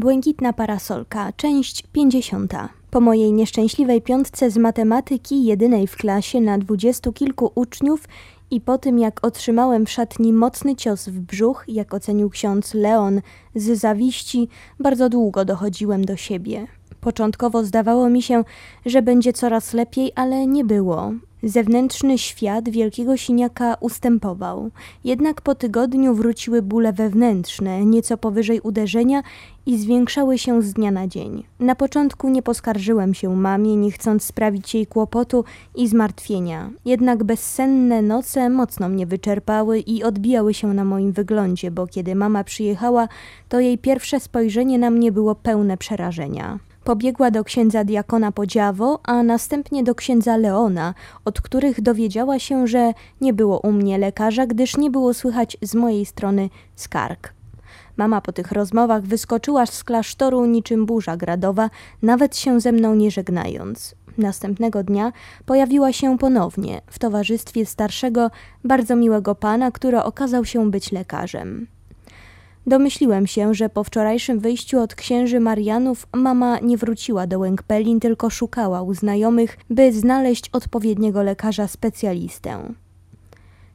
Błękitna parasolka, część 50. Po mojej nieszczęśliwej piątce z matematyki, jedynej w klasie na dwudziestu kilku uczniów i po tym jak otrzymałem w szatni mocny cios w brzuch, jak ocenił ksiądz Leon z zawiści, bardzo długo dochodziłem do siebie. Początkowo zdawało mi się, że będzie coraz lepiej, ale nie było. Zewnętrzny świat wielkiego siniaka ustępował, jednak po tygodniu wróciły bóle wewnętrzne, nieco powyżej uderzenia i zwiększały się z dnia na dzień. Na początku nie poskarżyłem się mamie, nie chcąc sprawić jej kłopotu i zmartwienia, jednak bezsenne noce mocno mnie wyczerpały i odbijały się na moim wyglądzie, bo kiedy mama przyjechała, to jej pierwsze spojrzenie na mnie było pełne przerażenia. Pobiegła do księdza diakona Podziawo, a następnie do księdza Leona, od których dowiedziała się, że nie było u mnie lekarza, gdyż nie było słychać z mojej strony skarg. Mama po tych rozmowach wyskoczyła z klasztoru niczym burza gradowa, nawet się ze mną nie żegnając. Następnego dnia pojawiła się ponownie w towarzystwie starszego, bardzo miłego pana, który okazał się być lekarzem. Domyśliłem się, że po wczorajszym wyjściu od księży Marianów mama nie wróciła do Łękpelin, tylko szukała u znajomych, by znaleźć odpowiedniego lekarza specjalistę.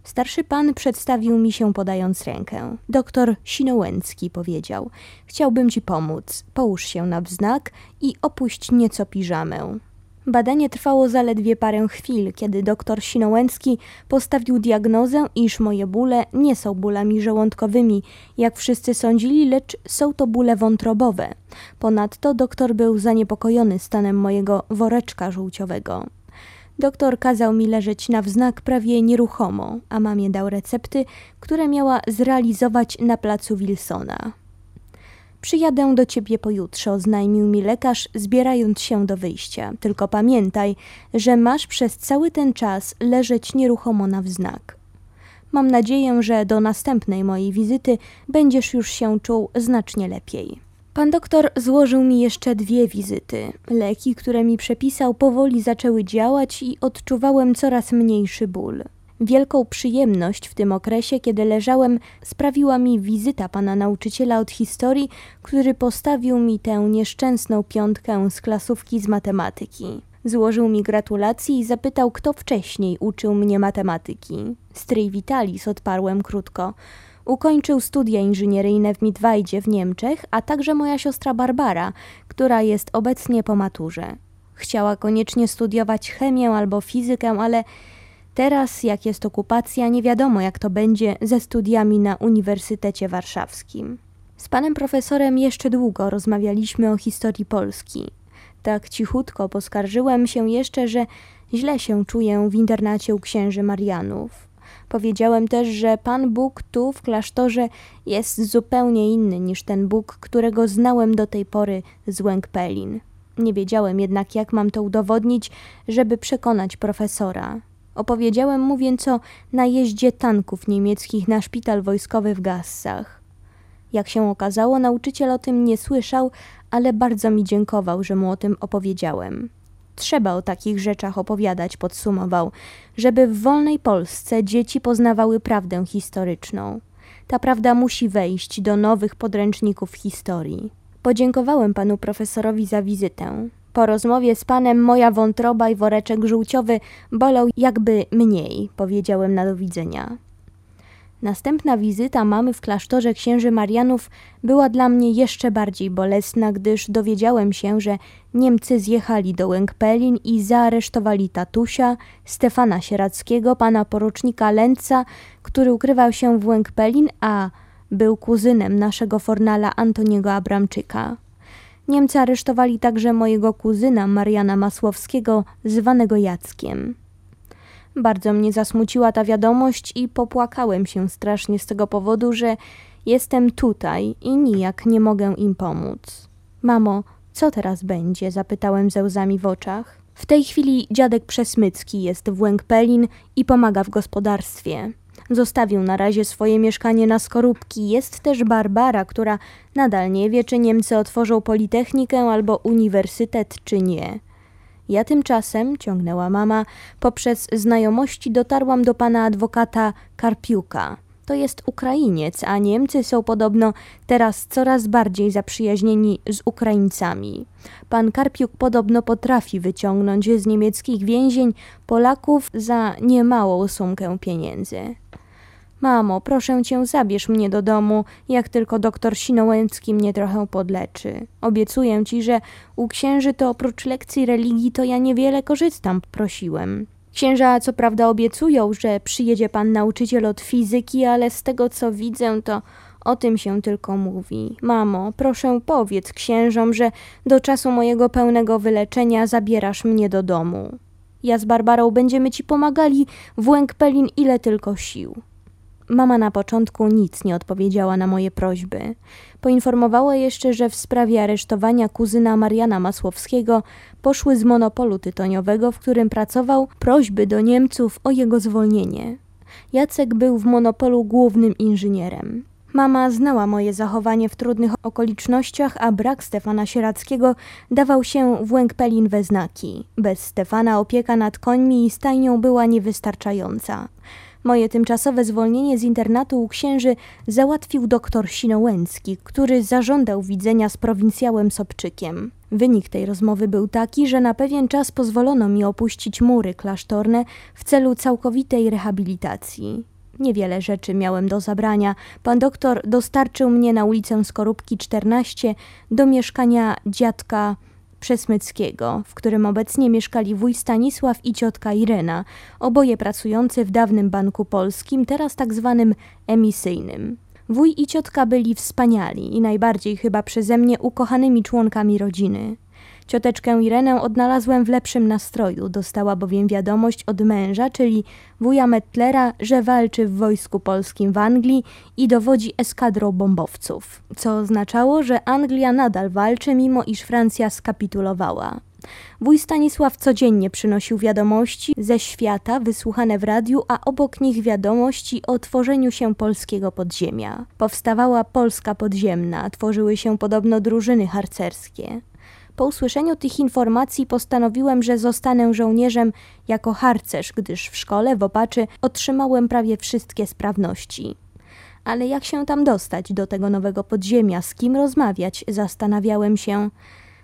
Starszy pan przedstawił mi się podając rękę. Doktor Sinołęcki powiedział: Chciałbym ci pomóc. Połóż się na wznak i opuść nieco piżamę. Badanie trwało zaledwie parę chwil, kiedy doktor Sinołęcki postawił diagnozę, iż moje bóle nie są bólami żołądkowymi, jak wszyscy sądzili, lecz są to bóle wątrobowe. Ponadto doktor był zaniepokojony stanem mojego woreczka żółciowego. Doktor kazał mi leżeć na wznak prawie nieruchomo, a mamie dał recepty, które miała zrealizować na placu Wilsona. Przyjadę do ciebie pojutrze, oznajmił mi lekarz, zbierając się do wyjścia. Tylko pamiętaj, że masz przez cały ten czas leżeć nieruchomo na wznak. Mam nadzieję, że do następnej mojej wizyty będziesz już się czuł znacznie lepiej. Pan doktor złożył mi jeszcze dwie wizyty. Leki, które mi przepisał, powoli zaczęły działać i odczuwałem coraz mniejszy ból. Wielką przyjemność w tym okresie, kiedy leżałem, sprawiła mi wizyta pana nauczyciela od historii, który postawił mi tę nieszczęsną piątkę z klasówki z matematyki. Złożył mi gratulacje i zapytał, kto wcześniej uczył mnie matematyki. Stryj Vitalis, odparłem krótko. Ukończył studia inżynieryjne w Midwajdzie w Niemczech, a także moja siostra Barbara, która jest obecnie po maturze. Chciała koniecznie studiować chemię albo fizykę, ale Teraz, jak jest okupacja, nie wiadomo jak to będzie ze studiami na Uniwersytecie Warszawskim. Z panem profesorem jeszcze długo rozmawialiśmy o historii Polski. Tak cichutko poskarżyłem się jeszcze, że źle się czuję w internacie u księży Marianów. Powiedziałem też, że Pan Bóg tu w klasztorze jest zupełnie inny niż ten Bóg, którego znałem do tej pory z Łęk-Pelin. Nie wiedziałem jednak, jak mam to udowodnić, żeby przekonać profesora. Opowiedziałem mu więc o najeździe tanków niemieckich na szpital wojskowy w Gassach. Jak się okazało, nauczyciel o tym nie słyszał, ale bardzo mi dziękował, że mu o tym opowiedziałem. Trzeba o takich rzeczach opowiadać, podsumował, żeby w wolnej Polsce dzieci poznawały prawdę historyczną. Ta prawda musi wejść do nowych podręczników historii. Podziękowałem panu profesorowi za wizytę. Po rozmowie z panem moja wątroba i woreczek żółciowy bolał jakby mniej, powiedziałem na do widzenia. Następna wizyta mamy w klasztorze księży Marianów była dla mnie jeszcze bardziej bolesna, gdyż dowiedziałem się, że Niemcy zjechali do Łękpelin i zaaresztowali tatusia, Stefana Sierackiego, pana porucznika Lęca, który ukrywał się w Łękpelin, a był kuzynem naszego fornala Antoniego Abramczyka. Niemcy aresztowali także mojego kuzyna Mariana Masłowskiego, zwanego Jackiem. Bardzo mnie zasmuciła ta wiadomość i popłakałem się strasznie z tego powodu, że jestem tutaj i nijak nie mogę im pomóc. Mamo, co teraz będzie? zapytałem ze łzami w oczach. W tej chwili dziadek Przesmycki jest w Łękpelin i pomaga w gospodarstwie. Zostawił na razie swoje mieszkanie na Skorupki. Jest też Barbara, która nadal nie wie, czy Niemcy otworzą Politechnikę albo uniwersytet, czy nie. Ja tymczasem, ciągnęła mama, poprzez znajomości dotarłam do pana adwokata Karpiuka. To jest Ukrainiec, a Niemcy są podobno teraz coraz bardziej zaprzyjaźnieni z Ukraińcami. Pan Karpiuk podobno potrafi wyciągnąć z niemieckich więzień Polaków za niemałą sumkę pieniędzy. Mamo, proszę cię, zabierz mnie do domu, jak tylko doktor Sinołęcki mnie trochę podleczy. Obiecuję ci, że u księży to oprócz lekcji religii to ja niewiele korzystam, prosiłem. Księża co prawda obiecują, że przyjedzie pan nauczyciel od fizyki, ale z tego co widzę, to o tym się tylko mówi. Mamo, proszę powiedz księżom, że do czasu mojego pełnego wyleczenia zabierasz mnie do domu. Ja z Barbarą będziemy ci pomagali w Łęk-Pelin ile tylko sił. Mama na początku nic nie odpowiedziała na moje prośby. Poinformowała jeszcze, że w sprawie aresztowania kuzyna Mariana Masłowskiego poszły z monopolu tytoniowego, w którym pracował, prośby do Niemców o jego zwolnienie. Jacek był w monopolu głównym inżynierem. Mama znała moje zachowanie w trudnych okolicznościach, a brak Stefana Sierackiego dawał się w Łęk-Pelin we znaki. Bez Stefana opieka nad końmi i stajnią była niewystarczająca. Moje tymczasowe zwolnienie z internatu u księży załatwił doktor Sinołęcki, który zażądał widzenia z prowincjałem Sobczykiem. Wynik tej rozmowy był taki, że na pewien czas pozwolono mi opuścić mury klasztorne w celu całkowitej rehabilitacji. Niewiele rzeczy miałem do zabrania. Pan doktor dostarczył mnie na ulicę Skorupki 14 do mieszkania dziadka Przesmyckiego, w którym obecnie mieszkali wuj Stanisław i ciotka Irena, oboje pracujący w dawnym Banku Polskim, teraz tak zwanym emisyjnym. Wuj i ciotka byli wspaniali i najbardziej chyba przeze mnie ukochanymi członkami rodziny. Cioteczkę Irenę odnalazłem w lepszym nastroju, dostała bowiem wiadomość od męża, czyli wuja Mettlera, że walczy w wojsku polskim w Anglii i dowodzi eskadrą bombowców, co oznaczało, że Anglia nadal walczy, mimo iż Francja skapitulowała. Wuj Stanisław codziennie przynosił wiadomości ze świata wysłuchane w radiu, a obok nich wiadomości o tworzeniu się polskiego podziemia. Powstawała Polska podziemna, tworzyły się podobno drużyny harcerskie. Po usłyszeniu tych informacji postanowiłem, że zostanę żołnierzem jako harcerz, gdyż w szkole w Opaczy otrzymałem prawie wszystkie sprawności. Ale jak się tam dostać do tego nowego podziemia, z kim rozmawiać, zastanawiałem się.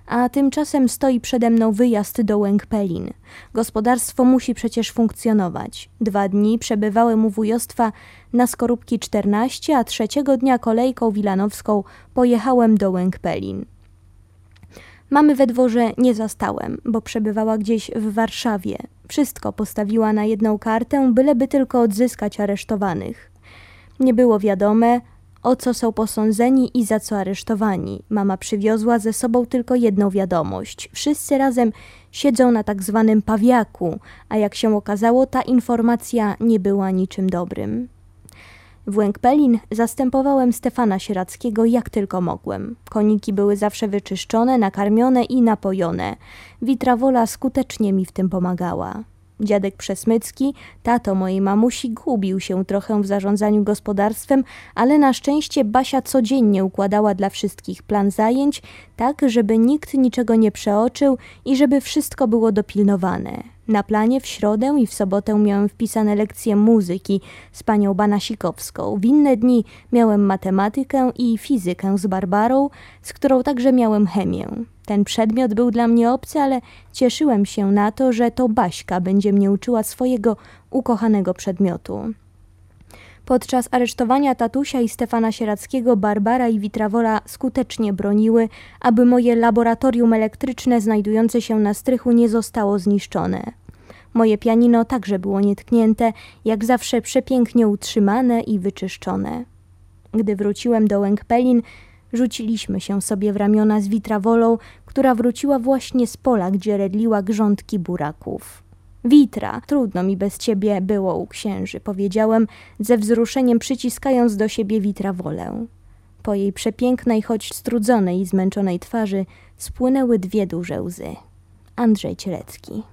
A tymczasem stoi przede mną wyjazd do Łęk-Pelin. Gospodarstwo musi przecież funkcjonować. Dwa dni przebywałem u wujostwa na Skorupki 14, a trzeciego dnia kolejką wilanowską pojechałem do Łęk-Pelin. Mamy we dworze nie zastałem, bo przebywała gdzieś w Warszawie. Wszystko postawiła na jedną kartę, byleby tylko odzyskać aresztowanych. Nie było wiadome, o co są posądzeni i za co aresztowani. Mama przywiozła ze sobą tylko jedną wiadomość. Wszyscy razem siedzą na tak zwanym pawiaku, a jak się okazało, ta informacja nie była niczym dobrym. W Łęk-Pelin zastępowałem Stefana Sierackiego jak tylko mogłem. Koniki były zawsze wyczyszczone, nakarmione i napojone. Witrawola skutecznie mi w tym pomagała. Dziadek Przesmycki, tato mojej mamusi, gubił się trochę w zarządzaniu gospodarstwem, ale na szczęście Basia codziennie układała dla wszystkich plan zajęć, tak żeby nikt niczego nie przeoczył i żeby wszystko było dopilnowane. Na planie w środę i w sobotę miałem wpisane lekcje muzyki z panią Banasikowską. W inne dni miałem matematykę i fizykę z Barbarą, z którą także miałem chemię. Ten przedmiot był dla mnie obcy, ale cieszyłem się na to, że to Baśka będzie mnie uczyła swojego ukochanego przedmiotu. Podczas aresztowania tatusia i Stefana Sierackiego Barbara i Witrawola skutecznie broniły, aby moje laboratorium elektryczne znajdujące się na strychu nie zostało zniszczone. Moje pianino także było nietknięte, jak zawsze przepięknie utrzymane i wyczyszczone. Gdy wróciłem do Łęk-Pelin, rzuciliśmy się sobie w ramiona z Witrawolą, która wróciła właśnie z pola, gdzie redliła grządki buraków. Witra, trudno mi bez ciebie było u księży, powiedziałem, ze wzruszeniem przyciskając do siebie Witrawolę. Po jej przepięknej, choć strudzonej i zmęczonej twarzy spłynęły dwie duże łzy. Andrzej Cielecki